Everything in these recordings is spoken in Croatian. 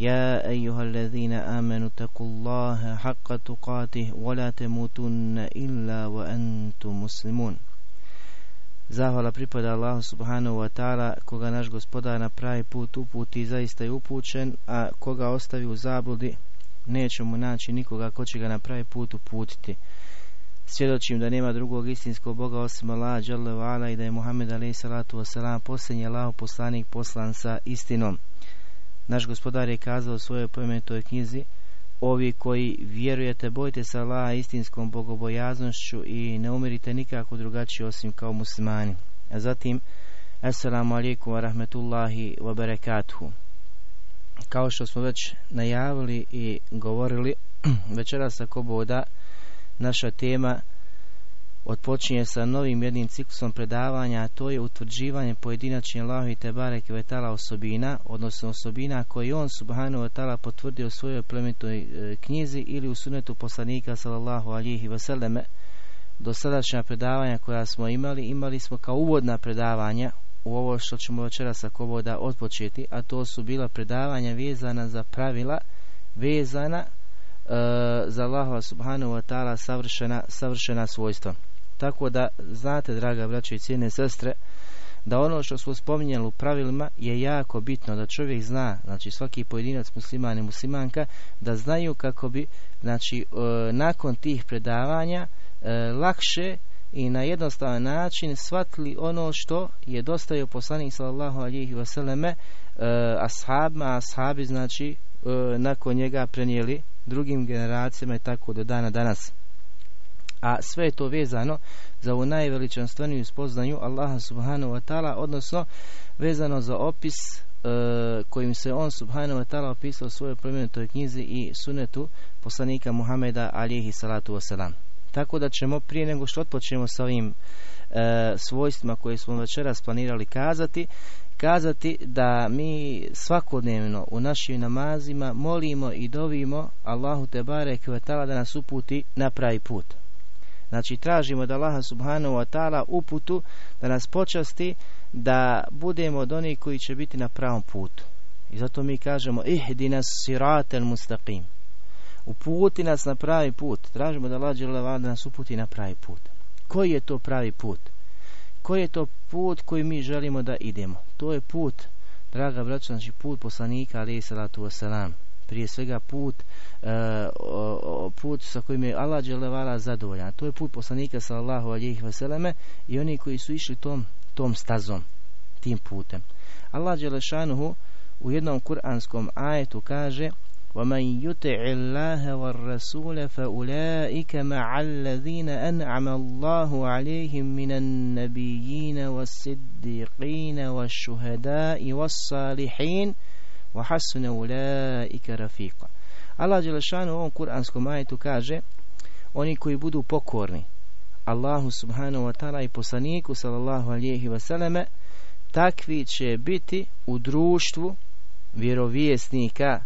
يا أيها الذين آمنوا اتقوا الله حق تقاته ولا تموتن إلا وأنتم مسلمون Zahvala pripada Allahu subhanahu wa ta'ala koga naš gospodar na pravi put uputi zaista je upućen, a koga ostavi u zabludi neće mu naći nikoga ko će ga na pravi put uputiti. Svjedočim da nema drugog istinskog Boga osim Allaha i da je Muhammed alaih salatu wasalam posljednji Allah poslanik poslan sa istinom. Naš gospodar je kazao u svojoj pomenutoj knjizi Ovi koji vjerujete, bojte se Allaha istinskom bogobojaznošću i ne umirite nikako drugačije osim kao muslimani. A zatim, Assalamu alaikum wa rahmetullahi wa barakatuhu. Kao što smo već najavili i govorili, večeras ako boda, naša tema odpočinje sa novim jednim ciklusom predavanja, a to je utvrđivanje pojedinačne Allahu i Tebare Kvetala osobina, odnosno osobina koje on Subhanahu wa ta'ala potvrdio u svojoj plemenitoj e, knjizi ili u sunetu poslanika sallallahu alihi vseleme. Dosadašnja predavanja koja smo imali, imali smo kao uvodna predavanja u ovo što ćemo večeras ako voda odpočeti, a to su bila predavanja vezana za pravila, vezana e, za Allahova subhanahu wa ta'ala savršena, savršena svojstva. Tako da znate, draga braće i cijene sestre, da ono što smo spominjali u pravilima je jako bitno da čovjek zna, znači svaki pojedinac musliman i muslimanka, da znaju kako bi znači e, nakon tih predavanja e, lakše i na jednostavan način shvatili ono što je dostavio poslanik sallallahu alihi vseleme e, ashabima, ashabi znači nakon njega prenijeli drugim generacijama i tako do dana danas a sve je to vezano za ovu najveličanstveniju spoznaju Allaha subhanahu wa ta'ala, odnosno vezano za opis e, kojim se on subhanahu wa ta'ala opisao u svojoj plemenitoj knjizi i sunetu poslanika Muhameda alihi salatu wasalam. Tako da ćemo prije nego što otpočnemo sa ovim e, svojstvima koje smo večeras planirali kazati, kazati da mi svakodnevno u našim namazima molimo i dovimo Allahu te barek da nas uputi na pravi put. Znači tražimo da Allaha subhanahu wa ta'ala uputu da nas počasti da budemo od onih koji će biti na pravom putu. I zato mi kažemo ihdina siratel mustaqim. Uputi nas na pravi put. Tražimo da Allah da nas uputi na pravi put. Koji je to pravi put? Koji je to put koji mi želimo da idemo? To je put, draga braća, znači put poslanika alaih salatu wasalam prije svega put e, put sa kojim je Allah dželevala zadovoljan. To je put poslanika sallallahu alejhi ve selleme i oni koji su išli tom tom stazom, tim putem. Allah dželešanuhu u jednom kuranskom ajetu kaže ومن يطع الله والرسول فأولئك مع الذين أنعم الله عليهم من النبيين والصديقين والشهداء والصالحين وَحَسُنَ أُولَٰئِكَ رَفِيقًا Allah Đelešanu u ovom kuranskom ajetu kaže oni koji budu pokorni Allahu subhanahu wa ta'ala i poslaniku sallallahu alijehi wasallam takvi će biti u društvu vjerovjesnika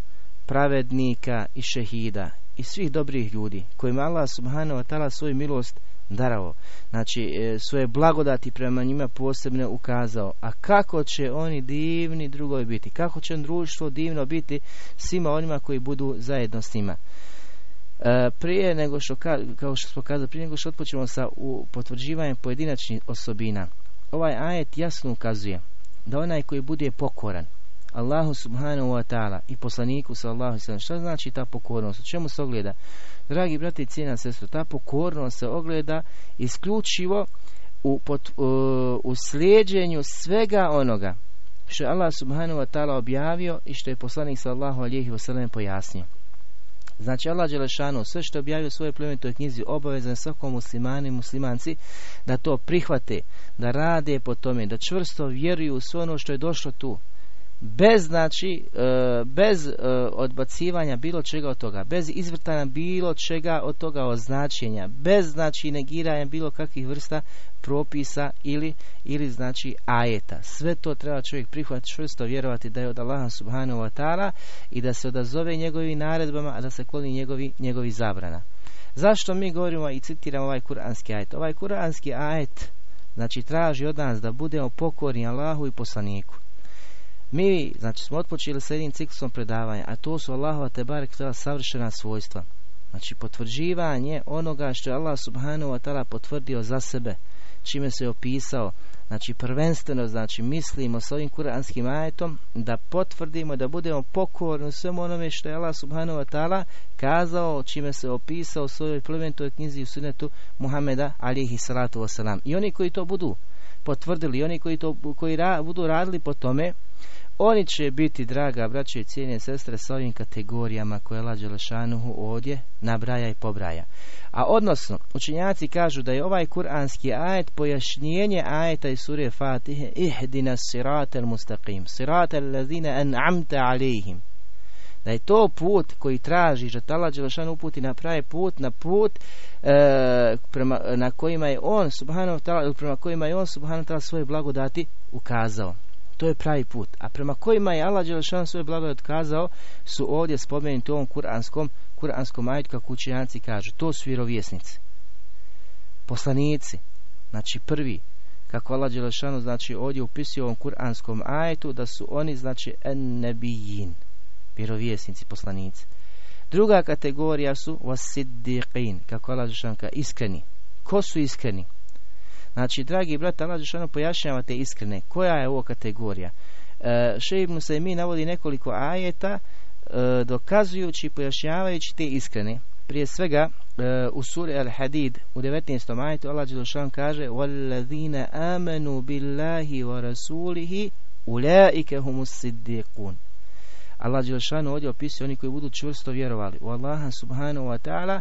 pravednika i šehida i svih dobrih ljudi kojima Allah subhanahu wa ta'ala svoju milost darao, znači e, svoje blagodati prema njima posebno ukazao. A kako će oni divni drugoj biti? Kako će društvo divno biti svima onima koji budu zajedno s njima? E, prije nego što, kao što smo kazali, prije nego što odpočnemo sa potvrđivanjem pojedinačnih osobina, ovaj ajet jasno ukazuje da onaj koji bude pokoran, Allahu subhanahu wa ta'ala i poslaniku sallahu sallam. Šta znači ta pokornost? O čemu se ogleda? Dragi brati i cijena sestro, ta pokornost se ogleda isključivo u, pot, u slijeđenju svega onoga što je Allah subhanahu wa ta'ala objavio i što je poslanik sallahu alihi wasallam pojasnio. Znači Allah Đelešanu sve što objavio u svojoj plemenitoj knjizi obavezan svakom muslimani i muslimanci da to prihvate, da rade po tome, da čvrsto vjeruju u sve ono što je došlo tu bez znači e, bez e, odbacivanja bilo čega od toga bez izvrtanja bilo čega od toga označenja bez znači negiranja bilo kakvih vrsta propisa ili ili znači ajeta. Sve to treba čovjek prihvatiti čvrsto vjerovati da je od Allaha subhanahu wa ta'ala i da se odazove njegovim naredbama a da se kloni njegovi, njegovi zabrana. Zašto mi govorimo i citiramo ovaj kuranski ajet? Ovaj kuranski ajet znači traži od nas da budemo pokorni Allahu i poslaniku mi, znači, smo otpočeli sa jednim ciklusom predavanja, a to su Allahova te barek savršena svojstva. Znači, potvrđivanje onoga što je Allah subhanahu wa ta'ala potvrdio za sebe, čime se je opisao. Znači, prvenstveno, znači, mislimo s ovim kuranskim ajetom da potvrdimo, da budemo pokorni svemu onome što je Allah subhanahu wa ta'ala kazao, čime se opisao u svojoj plementoj knjizi u sunetu Muhameda alihi salatu wasalam. I oni koji to budu potvrdili, oni koji to koji budu radili po tome, oni će biti, draga braće i cijene sestre, s ovim kategorijama koje Allah Đelešanuhu ovdje nabraja i pobraja. A odnosno, učenjaci kažu da je ovaj kuranski ajet pojašnjenje ajeta iz sure Fatihe Ihdina siratel mustaqim, siratel lazine an'amta alihim. Da je to put koji traži, že Allah Đelešanu uputi na pravi put, na put e, prema, na kojima je on, ta'ala, prema kojima je on, ta'ala, svoje blagodati ukazao. To je pravi put. A prema kojima je Allah Đelešan svoje blagodat kazao su ovdje spomenuti u ovom kuranskom, kuranskom ajetu kako učenjaci kažu. To su vjerovjesnici. Poslanici. Znači prvi. Kako Allah Đelešanu znači ovdje upisuje u ovom kuranskom ajetu da su oni znači en nebijin. Vjerovjesnici, poslanici. Druga kategorija su wasiddiqin. Kako Allah Đelešanu iskreni. Ko su iskreni? Znači, dragi brat, Allah Žešano pojašnjava te iskrene. Koja je ovo kategorija? E, Šeib se mi navodi nekoliko ajeta e, dokazujući i pojašnjavajući te iskrene. Prije svega e, u suri Al-Hadid u 19. ajetu Allah Žešano kaže وَالَّذِينَ آمَنُوا بِاللَّهِ وَرَسُولِهِ أُولَٰئِكَ هُمُ الصِّدِّقُونَ Allah Đelšanu ovdje opisuje oni koji budu čvrsto vjerovali u Allaha subhanahu wa ta'ala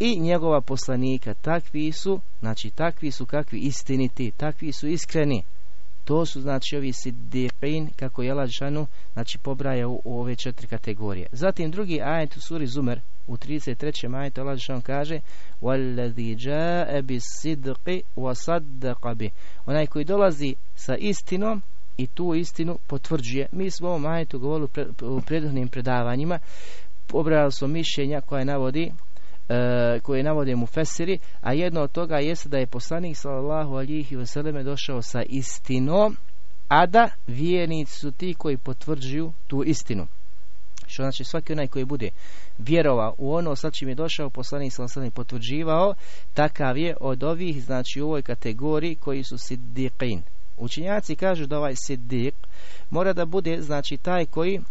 i njegova poslanika. Takvi su, znači takvi su kakvi istiniti, takvi su iskreni. To su znači ovi sidiqin, kako je Lađanu, znači pobraja u, ove četiri kategorije. Zatim drugi ajet u suri Zumer, u 33. ajetu Allah kaže وَالَّذِي جَاءَ بِالصِّدْقِ وَصَدَّقَ بِهِ Onaj koji dolazi sa istinom i tu istinu potvrđuje. Mi smo u ovom ajetu govorili u prethodnim predavanjima, pobrali smo mišljenja koja navodi e, koje navode mu Fesiri, a jedno od toga jeste da je poslanik sallallahu alihi vseleme došao sa istinom, a da vjernici su ti koji potvrđuju tu istinu. Što znači svaki onaj koji bude vjerovao u ono sa čim je došao poslanik sallallahu potvrđivao, takav je od ovih, znači u ovoj kategoriji koji su siddiqin. Učinjaci kažu da ovaj siddiq mora da bude znači taj koji e,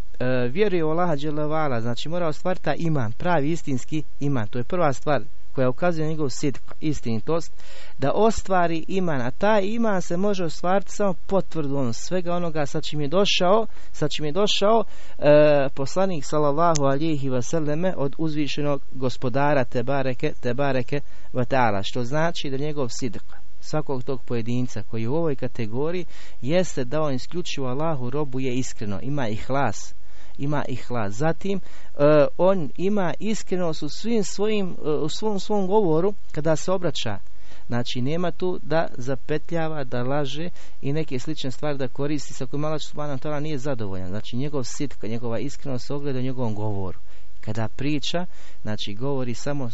vjeruje u Allaha dželevala, znači mora ostvariti taj iman, pravi istinski iman. To je prva stvar koja ukazuje njegov sidk, istinitost, da ostvari iman, a taj iman se može ostvariti samo potvrdom svega onoga sa čim je došao, sa čim je došao e, poslanik sallallahu alihi vseleme od uzvišenog gospodara Tebareke, Tebareke Vatala, što znači da njegov sidk, svakog tog pojedinca koji je u ovoj kategoriji jeste da on isključivo Allahu robu je iskreno, ima i hlas, ima i hlas. Zatim e, on ima iskrenost u svim svojim, e, u svom svom govoru kada se obraća. Znači nema tu da zapetljava, da laže i neke slične stvari da koristi sa kojima Allah subhanahu nije zadovoljan. Znači njegov sitka, njegova iskrenost ogleda u njegovom govoru kada priča, znači govori samo e,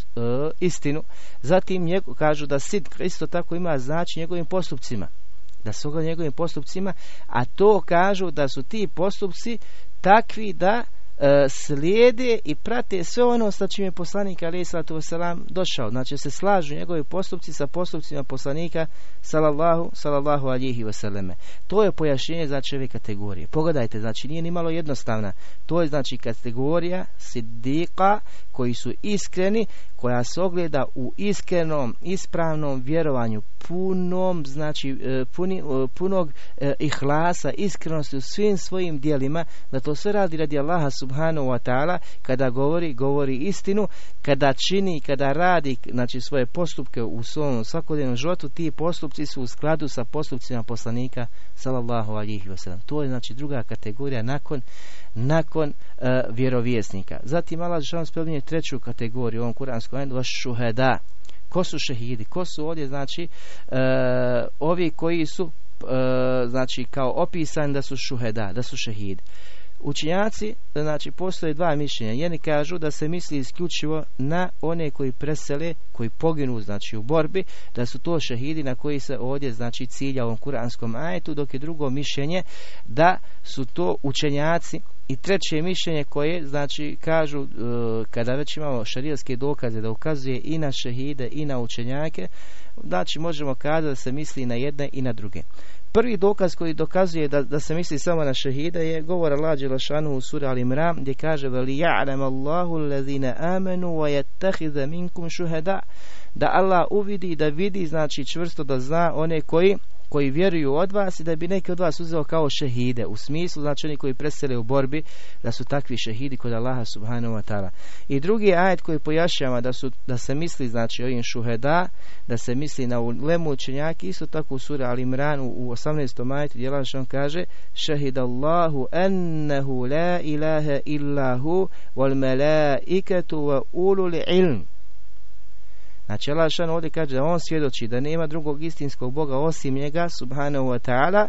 istinu. Zatim njegu, kažu da sid isto tako ima znači njegovim postupcima. Da ogleda njegovim postupcima, a to kažu da su ti postupci takvi da E, slijede i prate sve ono sa čim je poslanik alaih sallatu došao. Znači se slažu njegovi postupci sa postupcima poslanika sallallahu, sallallahu alihi wasallam. To je pojašnjenje znači ove kategorije. Pogledajte, znači nije ni malo jednostavna. To je znači kategorija sidika koji su iskreni, koja se ogleda u iskrenom, ispravnom vjerovanju, punom, znači e, puni, e, punog ihlasa, iskrenosti u svim svojim dijelima, da to sve radi radi Allaha subhanahu wa ta'ala kada govori, govori istinu, kada čini, kada radi znači svoje postupke u svom svakodnevnom životu, ti postupci su u skladu sa postupcima poslanika sallallahu alihi wasallam. To je znači druga kategorija nakon nakon uh, vjerovjesnika. Zatim Allah želim spominje treću kategoriju u ovom kuranskom ajetu šuheda. Ko su šehidi? Ko su ovdje znači uh, ovi koji su uh, znači kao opisani da su šuheda, da su šehidi. Učinjaci, znači postoje dva mišljenja. Jedni kažu da se misli isključivo na one koji presele, koji poginu znači u borbi, da su to šehidi na koji se ovdje znači cilja ovom kuranskom ajetu, dok je drugo mišljenje da su to učenjaci i treće mišljenje koje znači kažu e, kada već imamo šarijatske dokaze da ukazuje i na šehide i na učenjake, znači možemo kazati da se misli na jedne i na druge. Prvi dokaz koji dokazuje da, da se misli samo na šehide je govor Allah Đelešanu u suri Al-Imran gdje kaže veli amanu minkum shuhada da Allah uvidi da vidi znači čvrsto da zna one koji koji vjeruju od vas i da bi neki od vas uzeo kao šehide u smislu znači oni koji presele u borbi da su takvi šehidi kod Allaha subhanahu wa ta'ala i drugi ajet koji pojašnjava da, su, da se misli znači ovim šuheda da se misli na lemu učenjaki isto tako u sura Al Imran u 18. ajetu djela što on kaže šehidallahu ennehu la ilaha illahu wal malaikatu wa ulul ilm Znači Allah šan ovdje kaže da on svjedoči da nema drugog istinskog Boga osim njega subhanahu wa ta'ala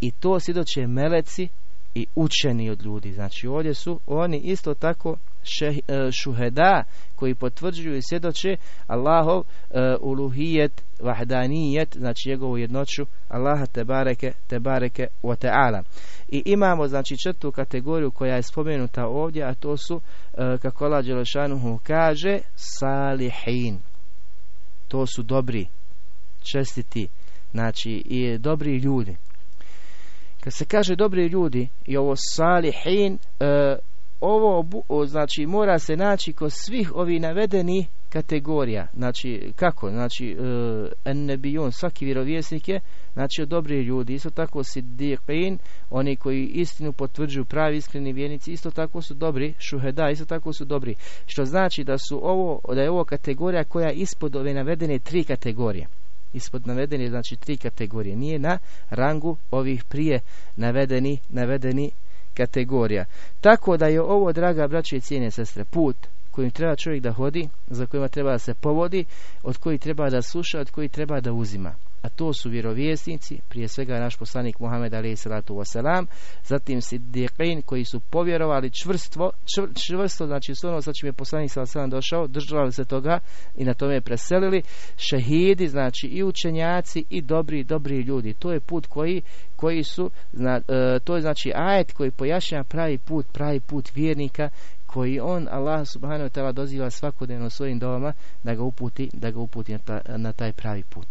i to svjedoče meleci i učeni od ljudi. Znači ovdje su oni isto tako e, šuheda koji potvrđuju i svjedoče Allahov uh, uluhijet, vahdanijet, znači njegovu jednoću Allaha tebareke, tebareke wa ta'ala. I imamo znači četvrtu kategoriju koja je spomenuta ovdje, a to su, uh, kako Allah Đelešanuhu kaže, salihin to su dobri, čestiti, znači i dobri ljudi. Kad se kaže dobri ljudi i ovo salihin, e, ovo znači mora se naći kod svih ovih navedeni kategorija. Znači kako? Znači uh, svaki vjerovjesnik je znači dobri ljudi. Isto tako siddiqin, oni koji istinu potvrđuju pravi iskreni vjernici, isto tako su dobri, šuheda, isto tako su dobri. Što znači da su ovo da je ovo kategorija koja je ispod ove navedene tri kategorije. Ispod navedene znači tri kategorije. Nije na rangu ovih prije navedeni navedeni kategorija. Tako da je ovo, draga braće i cijene sestre, put kojim treba čovjek da hodi, za kojima treba da se povodi, od koji treba da sluša, od koji treba da uzima. A to su vjerovjesnici, prije svega naš poslanik Muhammed alaih salatu wasalam, zatim siddiqin koji su povjerovali čvrstvo, čvrsto, znači sve ono sa čim je poslanik sallallahu došao, držali se toga i na tome preselili, šehidi, znači i učenjaci i dobri, dobri ljudi. To je put koji, koji su, zna, e, to je znači ajet koji pojašnja pravi put, pravi put vjernika koji on Allah subhanahu wa ta'ala doziva svakodnevno svojim domama da ga uputi, da ga uputi na taj pravi put.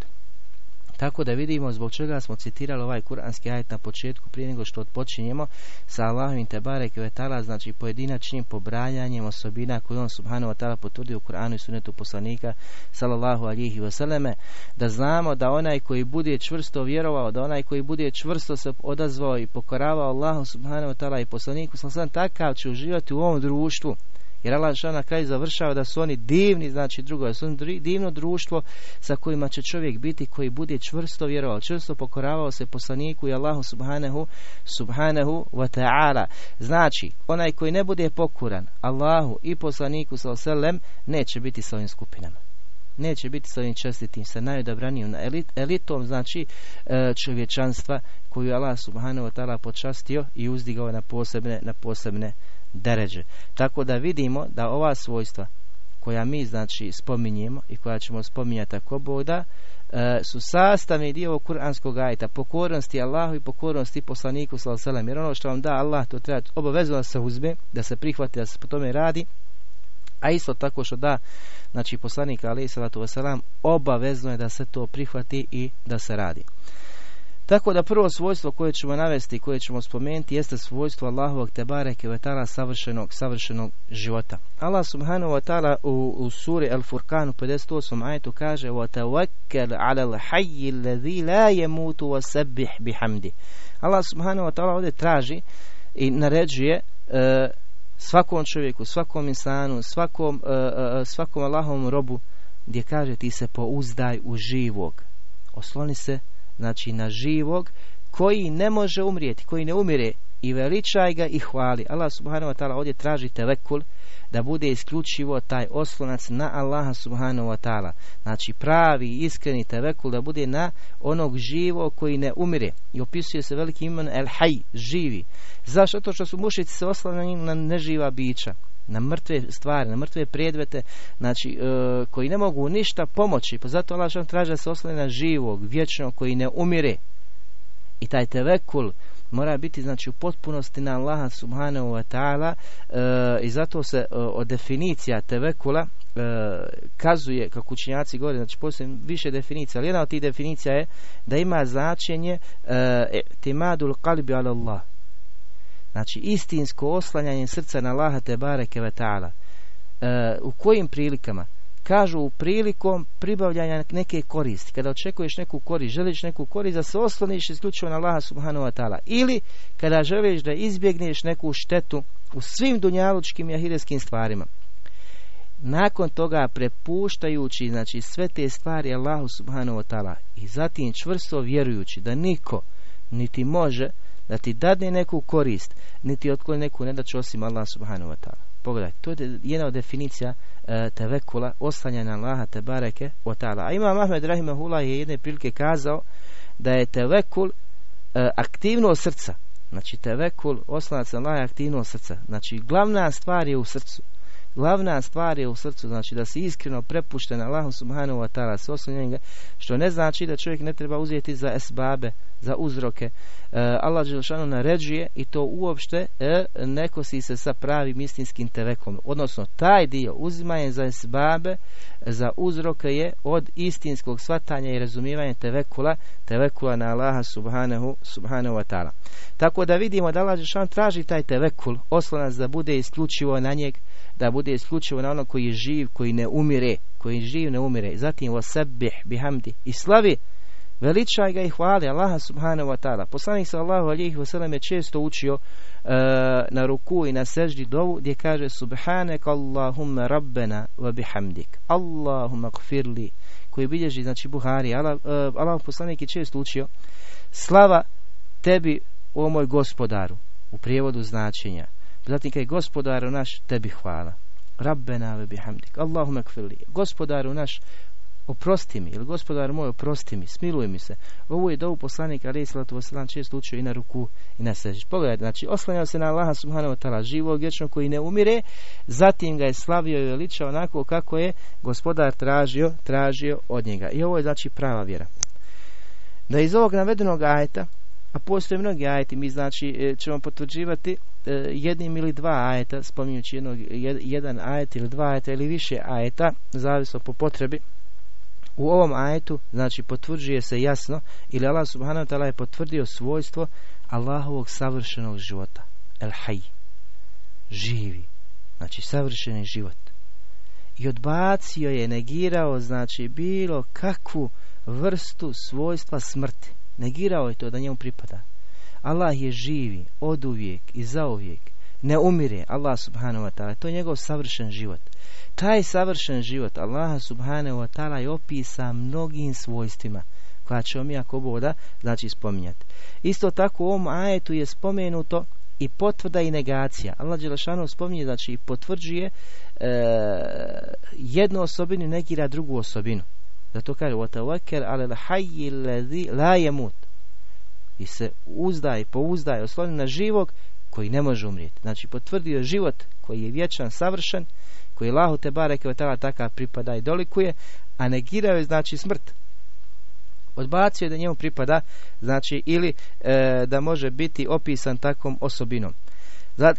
Tako da vidimo zbog čega smo citirali ovaj kuranski ajet na početku prije nego što odpočinjemo sa Allahovim tebare kvetala, znači pojedinačnim pobranjanjem osobina koje on subhanahu wa ta'ala potvrdio u Kur'anu i sunetu poslanika sallallahu alihi vseleme, da znamo da onaj koji bude čvrsto vjerovao, da onaj koji bude čvrsto se odazvao i pokoravao Allahu subhanahu wa i poslaniku sallallahu takav će uživati u ovom društvu jer Allah na kraju završava da su oni divni, znači drugo, su divno društvo sa kojima će čovjek biti koji bude čvrsto vjerovao, čvrsto pokoravao se poslaniku i Allahu subhanahu, subhanahu wa ta'ala. Znači, onaj koji ne bude pokuran Allahu i poslaniku sallam neće biti sa ovim skupinama neće biti sa ovim čestitim, sa najodabranijim elit, elitom, znači e, čovječanstva koju Allah subhanahu wa ta'ala počastio i uzdigao na posebne, na posebne deređe. Tako da vidimo da ova svojstva koja mi znači spominjemo i koja ćemo spominjati ako boda e, su sastavni dio kuranskog ajta pokornosti Allahu i pokornosti poslaniku sallallahu jer ono što vam da Allah to treba obavezno da se uzme da se prihvati da se po tome radi. A isto tako što da znači poslanik alaihi salatu wasalam obavezno je da se to prihvati i da se radi tako da prvo svojstvo koje ćemo navesti, koje ćemo spomenuti, jeste svojstvo Allahovog tebareke ve ta'ala savršenog, savršenog života. Allah subhanahu wa ta'ala u, u suri Al-Furqan u 58 ajetu kaže وَتَوَكَّلْ عَلَى الْحَيِّ الَّذِي لَا يَمُوتُ وَسَبِّحْ بِحَمْدِ Allah subhanahu wa ta'ala ovdje traži i naređuje e, svakom čovjeku, svakom insanu, svakom, uh, svakom Allahovom robu gdje kaže ti se pouzdaj u živog. Osloni se znači na živog koji ne može umrijeti, koji ne umire i veličaj ga i hvali. Allah subhanahu wa ta'ala ovdje traži tevekul da bude isključivo taj oslonac na Allaha subhanahu wa ta'ala. Znači pravi, iskreni tevekul da bude na onog živo koji ne umire. I opisuje se veliki iman el haj, živi. Zašto? To što su mušici se na neživa bića na mrtve stvari, na mrtve predmete, znači e, koji ne mogu ništa pomoći, pa zato Allah traži da se oslane na živog, vječnog, koji ne umire. I taj tevekul mora biti znači u potpunosti na Allaha subhanahu wa ta'ala e, i zato se e, od definicija tevekula e, kazuje kako učinjaci govore znači postoji više definicija ali jedna od tih definicija je da ima značenje e, timadul qalbi ala Allah znači istinsko oslanjanje srca na Allaha te bareke ve ta'ala u kojim prilikama kažu prilikom pribavljanja neke koristi. Kada očekuješ neku korist, želiš neku korist, da se osloniš isključivo na Allaha subhanahu wa ta'ala. Ili kada želiš da izbjegneš neku štetu u svim dunjalučkim i ahireskim stvarima. Nakon toga prepuštajući znači sve te stvari Allahu subhanahu wa ta'ala i zatim čvrsto vjerujući da niko niti može da ti dadne neku korist, niti otkloni neku nedaću osim Allah subhanahu wa ta'ala. Pogledaj, to je jedna od definicija e, tevekula, oslanja na Allaha te bareke o ta'ala. A Imam Ahmed Rahimahullah je jedne prilike kazao da je tevekul e, aktivno srca. Znači tevekul, oslanac na je aktivno srca. Znači glavna stvar je u srcu. Glavna stvar je u srcu, znači da se iskreno prepušten Allahu subhanahu wa ta'ala s što ne znači da čovjek ne treba uzeti za esbabe, za uzroke. E, Allah Đelšanu naređuje i to uopšte e, ne kosi se sa pravim istinskim tevekom. Odnosno, taj dio uzimanje za esbabe, za uzroke je od istinskog svatanja i razumijevanja tevekula, tevekula na Allaha subhanahu, subhanahu wa ta'ala. Tako da vidimo da Allah Đelšanu traži taj tevekul, oslonac da bude isključivo na njeg, da bude isključivo na ono koji je živ, koji ne umire, koji živ ne umire. Zatim wasabih bihamdi i slavi veličaj ga i hvali Allaha subhanahu wa ta'ala. Poslanik sallahu alihi wasallam je često učio uh, na ruku i na seždi dovu gdje kaže subhanak Allahumma rabbena wa bihamdik. Allahumma gfirli koji bilježi znači Buhari. Allah, uh, Allah poslanik je često učio slava tebi o moj gospodaru u prijevodu značenja Zatim kaj gospodaru naš, tebi hvala. Rabbena ve bihamdik. Allahumma kfirli. Gospodaru naš, oprosti mi, ili gospodar moj, oprosti mi, smiluj mi se. Ovo je dovu poslanika, ali salatu wasalam, često učio i na ruku i na sežđ. Pogledajte, znači, oslanjao se na Allaha subhanahu wa ta'ala, živog, vječnog koji ne umire, zatim ga je slavio i veličao onako kako je gospodar tražio, tražio od njega. I ovo je, znači, prava vjera. Da iz ovog navedenog ajeta, a postoje mnogi ajeti, mi znači e, ćemo potvrđivati e, jednim ili dva ajeta, spominjući jednog, jedan ajet ili dva ajeta ili više ajeta, zavisno po potrebi. U ovom ajetu, znači, potvrđuje se jasno, ili Allah subhanahu wa ta'ala je potvrdio svojstvo Allahovog savršenog života. El haj. Živi. Znači, savršeni život. I odbacio je, negirao, znači, bilo kakvu vrstu svojstva smrti. Negirao je to da njemu pripada. Allah je živi, od uvijek i zauvijek Ne umire, Allah subhanahu wa ta'ala. To je njegov savršen život. Taj savršen život Allaha subhanahu wa ta'ala je opisa mnogim svojstvima koja ćemo mi ako boda znači spominjati. Isto tako u ovom ajetu je spomenuto i potvrda i negacija. Allah Đelešanu spominje, znači potvrđuje e, jednu osobinu i negira drugu osobinu. Zato kaže وَتَوَكَرْ عَلَى الْحَيِّ الَّذِي لَا يَمُوتِ I se uzdaj, pouzdaj, osloni na živog koji ne može umrijeti. Znači potvrdio život koji je vječan, savršen, koji Lahu te bareke takav pripada i dolikuje, a negirao je znači smrt. Odbacio je da njemu pripada, znači ili e, da može biti opisan takvom osobinom.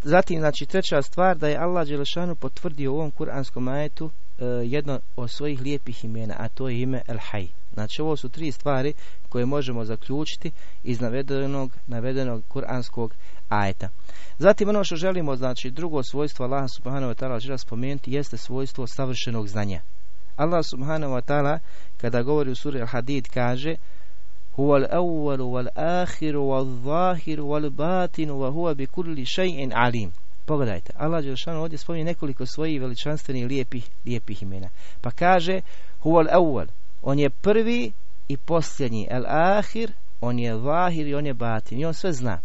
Zatim, znači treća stvar da je Allah Đelešanu potvrdio u ovom kuranskom ajetu E, jedno od svojih lijepih imena, a to je ime El Haj. Znači ovo su tri stvari koje možemo zaključiti iz navedenog, navedenog kuranskog ajeta. Zatim ono što želimo, znači drugo svojstvo Allaha subhanahu wa ta'ala žele spomenuti jeste svojstvo savršenog znanja. Allah subhanahu wa ta'ala kada govori u suri Al-Hadid kaže Huwa al-awwalu wal-akhiru wal-zahiru wal-batinu wa huwa bi kulli shay'in alim. Pogledajte, Allah Đelšanu ovdje spominje nekoliko svojih veličanstvenih lijepih, lijepih imena. Pa kaže, huval awwal, on je prvi i posljednji, el ahir, on je vahir i on je batin. I on sve zna.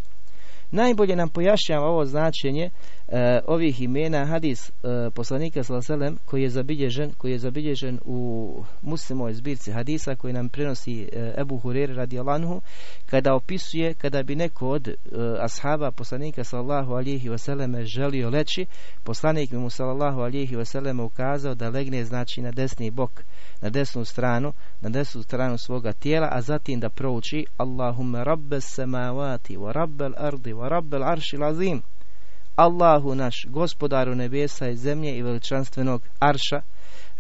Najbolje nam pojašnjava ovo značenje e, ovih imena hadis e, poslanika sallallahu koji je zabilježen koji je zabilježen u muslimoj zbirci hadisa koji nam prenosi e, Ebu Hurere radijallahu kada opisuje kada bi neko od e, ashaba poslanika sallallahu alihi wasallam želio leći poslanik mu sallallahu alihi wasallam ukazao da legne znači na desni bok na desnu stranu, na desnu stranu svoga tijela, a zatim da prouči Allahumma rabbe samavati wa rabbel ardi wa rabbel arši lazim. Allahu naš, gospodaru nebesa i zemlje i veličanstvenog arša.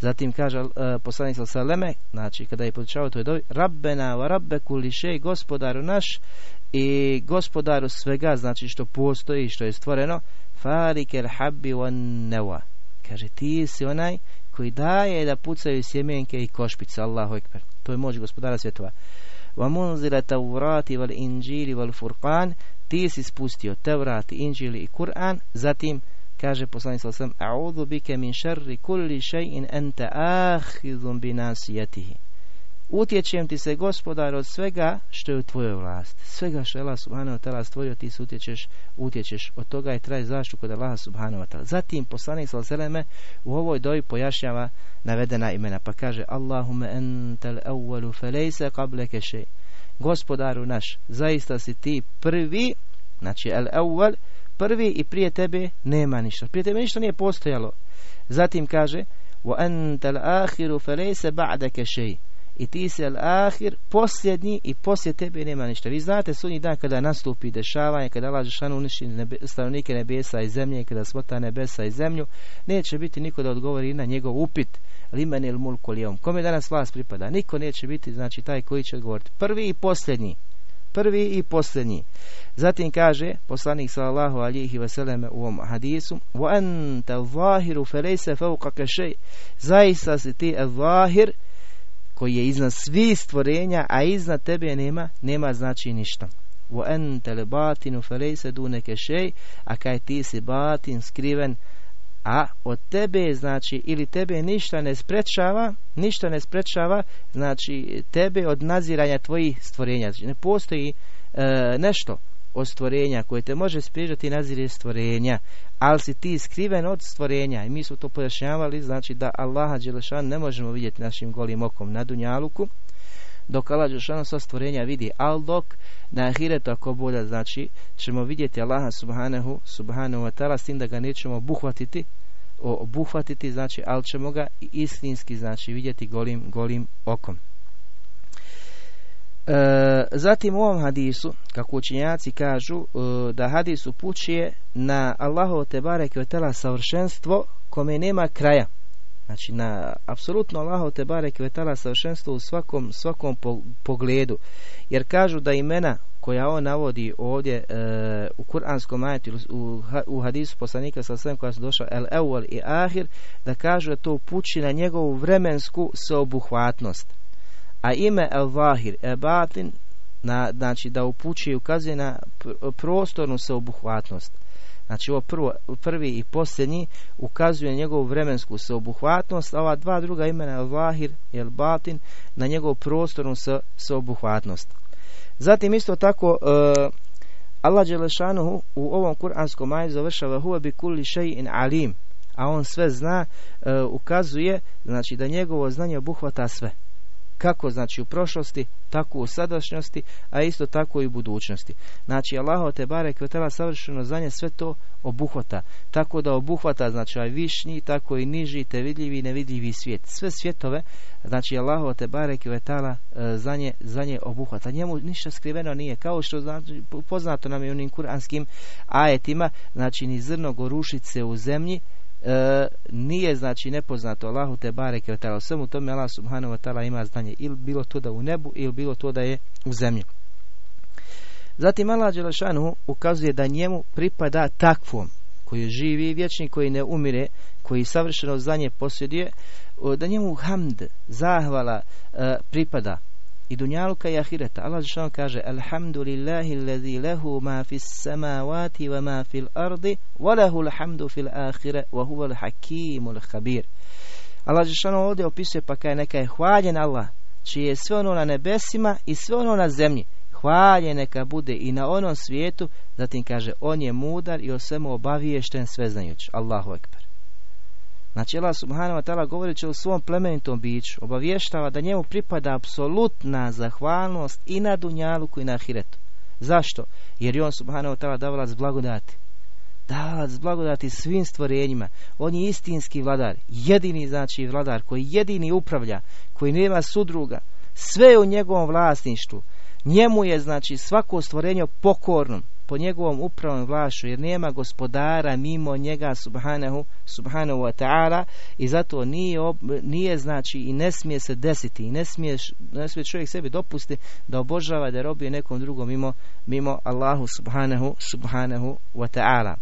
Zatim kaže uh, poslanik Saleme, znači kada je podučavao to je dobi, Rabbena wa rabbe kuliše, gospodaru naš i gospodaru svega, znači što postoji, što je stvoreno, farikel habbi wa newa. Kaže, ti si onaj koji daje da pucaju sjemenke i košpice. Allahu ekber. To je moć gospodara svjetova. Wa munzila tavrati wal inđili wal furqan. Ti si spustio Tevrat, Inđili i Kur'an. Zatim kaže poslanik sallallahu alejhi ve sellem: "A'udhu bika min sharri kulli shay'in anta akhidhun bi nasiyatihi." Utječem ti se gospodar od svega što je u tvojoj vlasti. Svega što je Allah subhanahu wa ta'ala stvorio ti se utječeš, utječeš od toga i traži zaštitu kod Allah subhanahu wa ta'ala. Zatim poslanik sallallahu u ovoj doji pojašnjava navedena imena pa kaže Allahume entel awwalu falejse qableke še. Gospodaru naš, zaista si ti prvi, znači el awwal, prvi i prije tebe nema ništa. Prije tebe ništa nije postojalo. Zatim kaže wa entel ahiru falejse ba'deke še i ti si al-ahir, posljednji i poslije tebe nema ništa. Vi znate sunji dan kada nastupi dešavanje, kada Allah Žešanu uniši nebe, stanovnike nebesa i zemlje, kada smota nebesa i zemlju, neće biti niko da odgovori na njegov upit limen il mulku lijom. Kome danas vlast pripada? Niko neće biti, znači taj koji će odgovoriti. Prvi i posljednji. Prvi i posljednji. Zatim kaže poslanik sallallahu alihi wasallam u ovom hadisu anta zahiru felejse fauqaka šej zaista si ti zahir koji je iznad svih stvorenja, a iznad tebe nema, nema znači ništa. U entele batinu felejse duneke šej, a kaj ti si batin skriven, a od tebe znači ili tebe ništa ne sprečava, ništa ne sprečava, znači tebe od naziranja tvojih stvorenja. Znači ne postoji e, nešto od stvorenja koje te može spriječiti nazire stvorenja, ali si ti skriven od stvorenja. I mi smo to pojašnjavali, znači da Allaha Đelešan ne možemo vidjeti našim golim okom na Dunjaluku, dok Allah Đelešan sva stvorenja vidi, ali dok na Ahiretu ako bolja, znači ćemo vidjeti Allaha Subhanahu, Subhanahu wa ta'ala, s tim da ga nećemo obuhvatiti, obuhvatiti, znači, ali ćemo ga istinski, znači, vidjeti golim, golim okom. E, zatim u ovom hadisu, kako učenjaci kažu, e, da hadis upućuje na Allahovo te bareke tela savršenstvo kome nema kraja. Znači na apsolutno Allahovo te bareke tela savršenstvo u svakom, svakom pogledu. Jer kažu da imena koja on navodi ovdje e, u kuranskom ajetu u, u hadisu poslanika sa svem koja su došla el eul i ahir da kažu da to upući na njegovu vremensku sveobuhvatnost a ime el-vahir, e-batin, na, znači da upućuje i ukazuje na prostornu sveobuhvatnost. Znači ovo prvo, prvi i posljednji ukazuje njegovu vremensku sveobuhvatnost, a ova dva druga imena el-vahir i el-batin na njegovu prostornu sveobuhvatnost. Zatim isto tako uh, Allah Đelešanuhu u ovom kuranskom maju završava huwa bi kulli in alim, a on sve zna, uh, ukazuje znači da njegovo znanje obuhvata sve kako znači u prošlosti, tako u sadašnjosti, a isto tako i u budućnosti. Znači Allah te bare kvetala savršeno znanje sve to obuhvata. Tako da obuhvata znači aj višnji, tako i niži, te vidljivi i nevidljivi svijet. Sve svjetove, znači Allah te bare kvetala e, znanje, znanje obuhvata. Njemu ništa skriveno nije. Kao što znači, poznato nam je u onim kuranskim ajetima, znači ni zrno gorušice u zemlji, e, nije znači nepoznato Allahu te bareke ve taala svemu tome Allah subhanahu wa taala ima znanje ili bilo to da u nebu ili bilo to da je u zemlji Zatim Allah Đelešanu ukazuje da njemu pripada takvom koji živi vječni, koji ne umire, koji savršeno znanje posjeduje, da njemu hamd, zahvala e, pripada. I dunjaluka i ahireta. Allah Žešanu kaže Alhamdulillahi allazi lehu ma fis samavati wa ma fil ardi wa lehu alhamdu fil ahire wa huwa al khabir. Allah Žešanu ovdje opisuje pa kaj neka je hvaljen Allah čije je sve ono na nebesima i sve ono na zemlji. Hvaljen neka bude i na onom svijetu, zatim kaže on je mudar i o svemu obaviješten sveznajući. Allahu ekber. Znači Allah subhanahu wa ta'ala govoreći o svom plemenitom biću obavještava da njemu pripada apsolutna zahvalnost i na dunjaluku i na ahiretu. Zašto? Jer je on subhanahu wa ta'ala davalac blagodati. Davalac blagodati svim stvorenjima. On je istinski vladar. Jedini znači vladar koji jedini upravlja, koji nema sudruga. Sve je u njegovom vlasništvu. Njemu je znači svako stvorenje pokornom po njegovom upravnom vlašu jer nema gospodara mimo njega subhanahu, subhanahu wa ta'ala i zato nije, nije znači i ne smije se desiti i ne smije, ne smije čovjek sebi dopusti da obožava da robije nekom drugom mimo, mimo Allahu subhanahu, subhanahu wa ta'ala.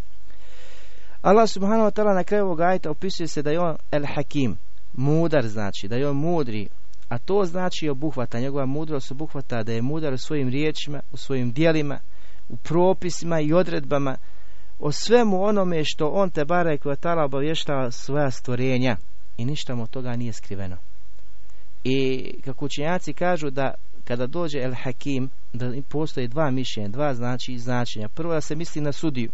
Allah subhanahu wa ta'ala na kraju ovog ajta opisuje se da je on el hakim mudar znači, da je on mudri a to znači obuhvata, njegova mudrost obuhvata da je mudar u svojim riječima, u svojim dijelima, u propisima i odredbama o svemu onome što on te bara i kvatala obavještava svoja stvorenja i ništa mu od toga nije skriveno. I kako učenjaci kažu da kada dođe El Hakim, da postoje dva mišljenja, dva znači značenja. Prvo da se misli na sudiju,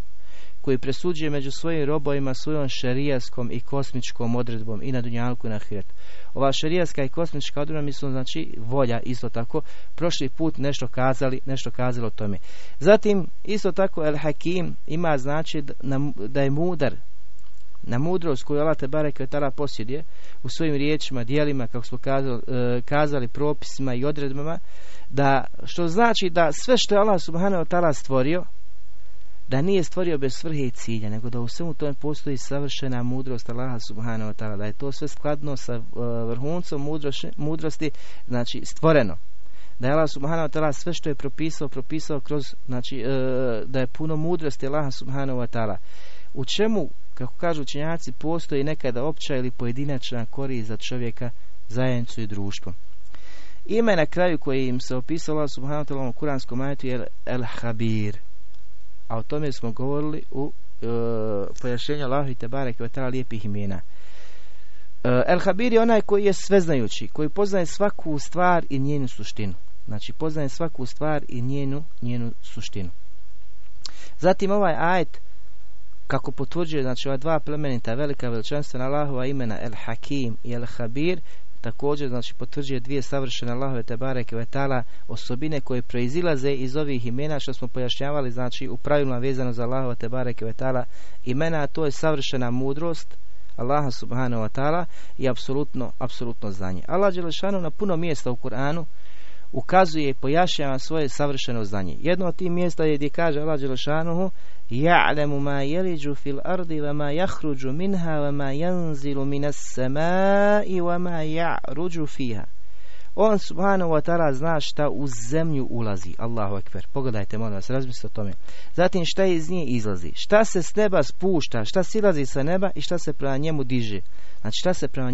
koji presuđuje među svojim robovima svojom šarijaskom i kosmičkom odredbom i na dunjalku i na hiret. Ova šarijaska i kosmička odredba mi su znači volja isto tako prošli put nešto kazali, nešto kazali o tome. Zatim isto tako El Hakim ima znači da je mudar na mudrost koju Allah Tebare tada posjeduje u svojim riječima, dijelima, kako smo kazali, e, kazali propisima i odredbama, da što znači da sve što je Allah Subhanahu ta'ala stvorio, da nije stvorio bez svrhe i cilja, nego da u svemu tome postoji savršena mudrost Allaha subhanahu wa ta'ala, da je to sve skladno sa uh, vrhuncom mudrosti, znači stvoreno. Da je Allah subhanahu wa ta'ala sve što je propisao, propisao kroz, znači, uh, da je puno mudrosti Allaha subhanahu wa ta'ala. U čemu, kako kažu učenjaci, postoji nekada opća ili pojedinačna korist za čovjeka, zajednicu i društvo. Ime na kraju koje im se opisalo Allah subhanahu wa ta'ala u kuranskom ajetu je El-Habir, a o tome smo govorili u e, pojašnjenju Allahu i Tebare Kvetala lijepih imena. E, El Habir je onaj koji je sveznajući, koji poznaje svaku stvar i njenu suštinu. Znači poznaje svaku stvar i njenu, njenu suštinu. Zatim ovaj ajet kako potvrđuje znači ova dva plemenita velika veličanstvena Allahova imena El Hakim i El Habir također znači potvrđuje dvije savršene Allahove tebare kvetala osobine koje proizilaze iz ovih imena što smo pojašnjavali znači u pravilima vezano za Allahove tebare kvetala imena a to je savršena mudrost Allaha subhanahu wa ta'ala i apsolutno, apsolutno znanje. Allah Đelešanu na puno mjesta u Kur'anu ukazuje i pojašnjava svoje savršeno znanje. Jedno od tih mjesta je gdje kaže Allah Đelešanuhu Fil ardi wa ma jahruđu minha wa ma janzilu minas samai wa ma ja'ruđu fiha. On subhanahu wa ta'ala zna šta u zemlju ulazi. Allahu ekber. Pogledajte, molim vas, razmislite o tome. Zatim šta iz nje izlazi. Šta se s neba spušta, šta silazi sa neba i šta se prema njemu diže. Znači šta se prema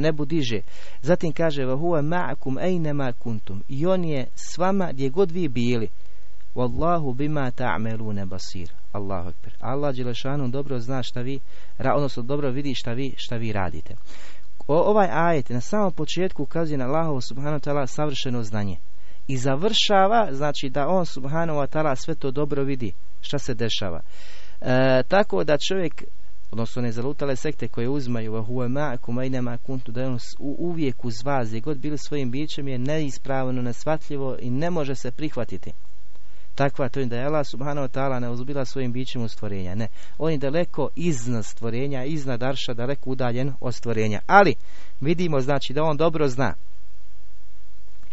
nebu diže. Zatim kaže ma'akum aynama kuntum. I on je s vama gdje god vi bili. Wallahu bima ta'maluna basir. Allahu ekber. Allah dželešanu dobro zna šta vi, odnosno dobro vidi šta vi, šta vi radite. O, ovaj ajet na samom početku ukazuje na Allahovo subhanahu wa ta'ala savršeno znanje. I završava, znači da on subhanahu wa ta'ala sve to dobro vidi šta se dešava. E, tako da čovjek odnosno ne zalutale sekte koje uzmaju a huwa ma'akum aynama kuntu da uvijek uz vas gdje god bili svojim bićem je neispravno, nesvatljivo i ne može se prihvatiti takva to je da je Allah subhanahu wa ta'ala ne uzbila svojim bićem u stvorenja. Ne, on je daleko iznad stvorenja, iznad arša, daleko udaljen od stvorenja. Ali vidimo znači da on dobro zna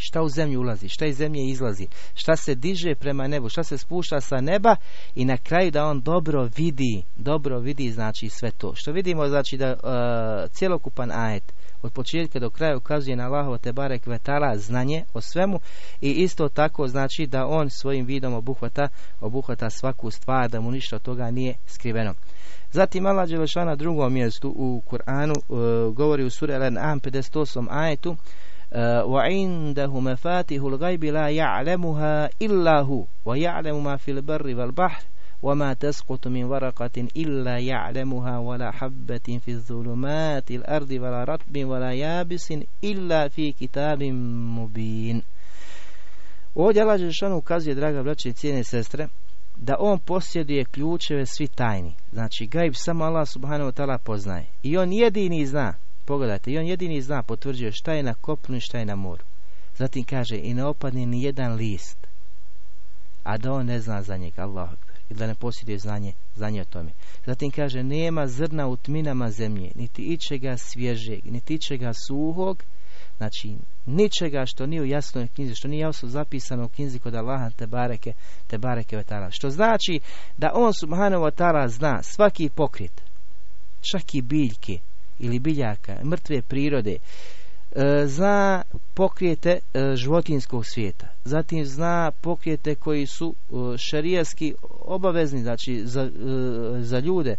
šta u zemlju ulazi, šta iz zemlje izlazi, šta se diže prema nebu, šta se spušta sa neba i na kraju da on dobro vidi, dobro vidi znači sve to. Što vidimo znači da uh, cjelokupan ajet od početka do kraja ukazuje na Allahovo te barek vetala znanje o svemu i isto tako znači da on svojim vidom obuhvata, obuhvata svaku stvar, da mu ništa od toga nije skriveno. Zatim Allah Đelešana na drugom mjestu u Kur'anu uh, govori u suri Al-An'am 58 ajetu وعنده مفاتيح الغيب لا يعلمها إلا هو ويعلم ما في البر والبحر وما تسقط من ورقة إلا يعلمها ولا حبة في الظلمات الأرض ولا رطب ولا يابس إلا في كتاب مبين Ovdje Allah Žešanu ukazuje, draga braće i cijene sestre, da on posjeduje ključeve svi tajni. Znači, gaib samo Allah subhanahu wa ta'ala poznaje. I on jedini zna, pogledajte, i on jedini zna, potvrđuje šta je na kopnu i šta je na moru. Zatim kaže, i ne opadne ni jedan list, a da on ne zna za njega, Allah i da ne posjeduje znanje, znanje o tome. Zatim kaže, nema zrna u tminama zemlje, niti ičega svježeg, niti ičega suhog, znači ničega što nije u jasnoj knjizi, što nije jasno zapisano u knjizi kod Allaha te bareke, te bareke vetala. Što znači da on subhanahu wa zna svaki pokret, čak i biljke ili biljaka, mrtve prirode, zna pokrijete e, životinskog svijeta. Zatim zna pokrijete koji su e, šarijaski obavezni, znači za, za ljude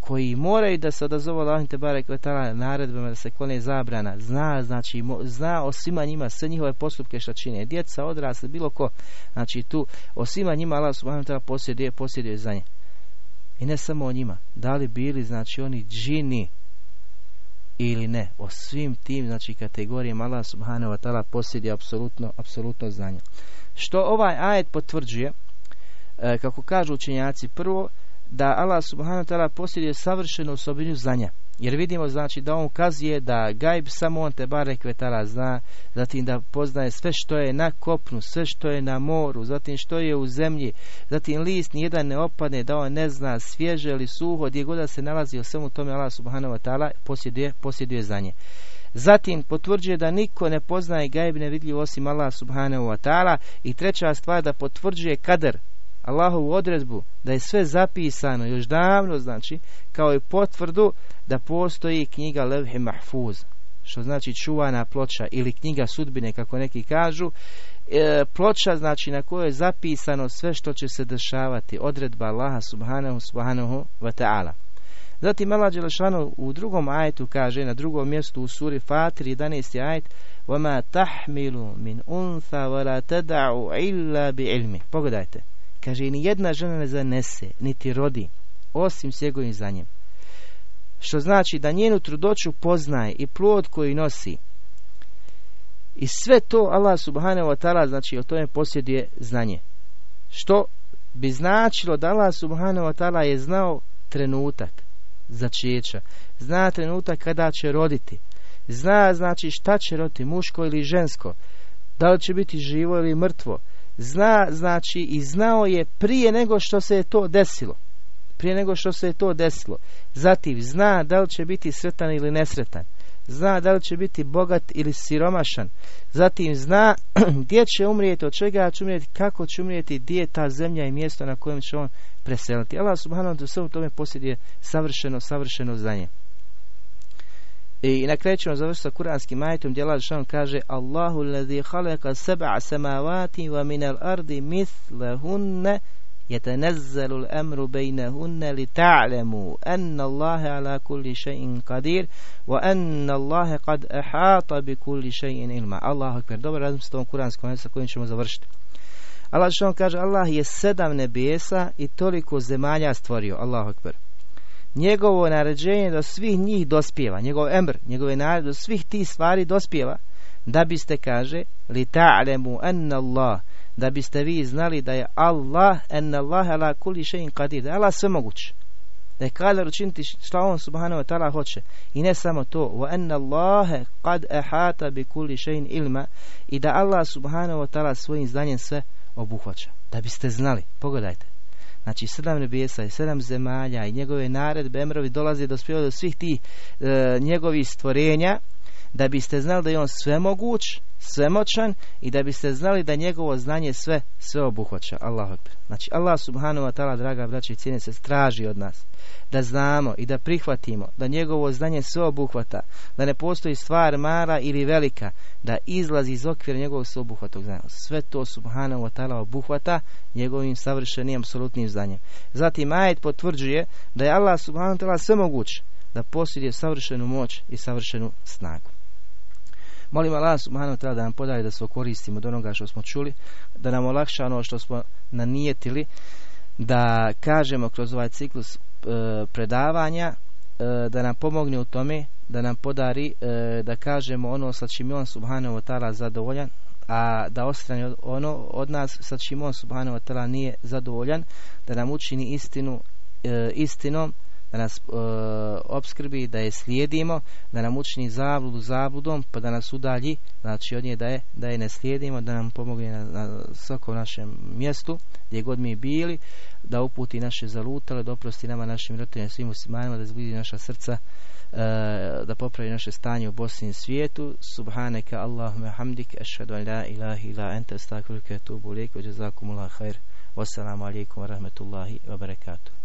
koji moraju da se odazovu Allahim te barek naredbama da se klone zabrana, zna, znači, zna o svima njima sve njihove postupke šta čine, djeca, odrasli, bilo ko, znači tu o svima njima Allah subhanahu ta'ala posjeduje, posjeduje za nje. I ne samo o njima, da li bili, znači oni džini, ili ne. O svim tim znači kategorijama Allah subhanahu wa ta'ala posjedi apsolutno, apsolutno znanje. Što ovaj ajet potvrđuje, e, kako kažu učenjaci, prvo da Allah subhanahu wa ta'ala posjeduje savršenu osobinu znanja. Jer vidimo znači da on ukazuje da gajb samo on te zna, zatim da poznaje sve što je na kopnu, sve što je na moru, zatim što je u zemlji, zatim list nijedan ne opadne, da on ne zna svježe ili suho, gdje god se nalazi o svemu tome Allah subhanahu wa ta'ala posjeduje, posjeduje za nje. Zatim potvrđuje da niko ne poznaje gajb nevidljiv osim Allah subhanahu wa ta'ala. I treća stvar da potvrđuje kader, Allahovu odredbu da je sve zapisano još davno znači kao i potvrdu da postoji knjiga Levhe Mahfuz što znači čuvana ploča ili knjiga sudbine kako neki kažu e, ploča znači na kojoj je zapisano sve što će se dešavati odredba Allaha subhanahu subhanahu wa ta'ala Zatim Allah Đelešanu u drugom ajetu kaže na drugom mjestu u suri Fatir 11. ajet وَمَا تَحْمِلُ مِنْ أُنْثَ وَلَا تَدَعُ إِلَّا بِعِلْمِ Pogledajte Kaže, ni jedna žena ne zanese, niti rodi, osim s njegovim znanjem. Što znači da njenu trudoću poznaje i plod koji nosi. I sve to Allah subhanahu wa ta'ala, znači o tome posjeduje znanje. Što bi značilo da Allah subhanahu wa ta'ala je znao trenutak začeća. Zna trenutak kada će roditi. Zna znači šta će roditi, muško ili žensko. Da li će biti živo ili mrtvo zna, znači i znao je prije nego što se je to desilo. Prije nego što se je to desilo. Zatim zna da li će biti sretan ili nesretan. Zna da li će biti bogat ili siromašan. Zatim zna gdje će umrijeti, od čega će umrijeti, kako će umrijeti, gdje je ta zemlja i mjesto na kojem će on preseliti. Allah subhanahu wa ta'ala tome posjeduje savršeno, savršeno znanje. I na kraju ćemo završiti sa kuranskim majetom gdje Allah kaže Allahu ladhi khalaqa sab'a samawati wa min al-ardi mithlahunna يتنزل الأمر بينهن لتعلموا أن الله على كل شيء قدير وأن الله قد أحاط بكل شيء علما الله أكبر dobro radim s tom kuranskom sa kojim ćemo završiti Allah što kaže Allah je sedam nebesa i toliko zemalja stvorio Allahu Akbar njegovo naređenje do svih njih dospjeva, njegov emr, njegove naredbe do svih tih stvari dospjeva, da biste, kaže, li ta'lemu anna Allah, da biste vi znali da je Allah, anna Allah ala kuli še'in qadir, da je Allah sve moguć. Da je kadar učiniti što on subhanahu wa ta'ala hoće. I ne samo to, wa anna Allahe qad ahata bi kuli še'in ilma, i da Allah subhanahu wa ta'ala svojim znanjem sve obuhvaća. Da biste znali, pogledajte, znači sedam nebesa i sedam zemalja i njegove naredbe emrovi dolaze do svih tih e, njegovih stvorenja da biste znali da je on svemoguć, svemoćan i da biste znali da njegovo znanje sve sve obuhvaća. Allah Znači Allah subhanahu wa ta'ala, draga braća i cijene, se traži od nas da znamo i da prihvatimo da njegovo znanje sve obuhvata, da ne postoji stvar mala ili velika, da izlazi iz okvira njegovog sveobuhvatog znanja. Sve to subhanahu wa ta'ala obuhvata njegovim savršenim apsolutnim znanjem. Zatim ajet potvrđuje da je Allah subhanahu wa ta'ala sve moguć da posjeduje savršenu moć i savršenu snagu. Molim Allah subhanahu ta'ala da nam podari da se koristimo od onoga što smo čuli, da nam olakša ono što smo nanijetili, da kažemo kroz ovaj ciklus e, predavanja, e, da nam pomogne u tome, da nam podari e, da kažemo ono sa čim je on subhanahu wa ta'ala zadovoljan, a da ostane ono od nas sa čim on subhanahu wa ta'ala nije zadovoljan, da nam učini istinu istinom, da nas e, obskrbi, da je slijedimo, da nam učini zabludu zabludom, pa da nas udalji, znači od nje da je, da je ne slijedimo, da nam pomogne na, na svakom našem mjestu, gdje god mi bili, da uputi naše zalutale, da oprosti nama našim roditeljima, svim muslimanima, da zbudi naša srca, e, da popravi naše stanje u Bosni i svijetu. Subhaneka Allahumma hamdik, ašhadu an la ilaha ila enta, stakvirke tubu lijek, jazakumullah khair. Wassalamu alaikum wa rahmatullahi wa barakatuh.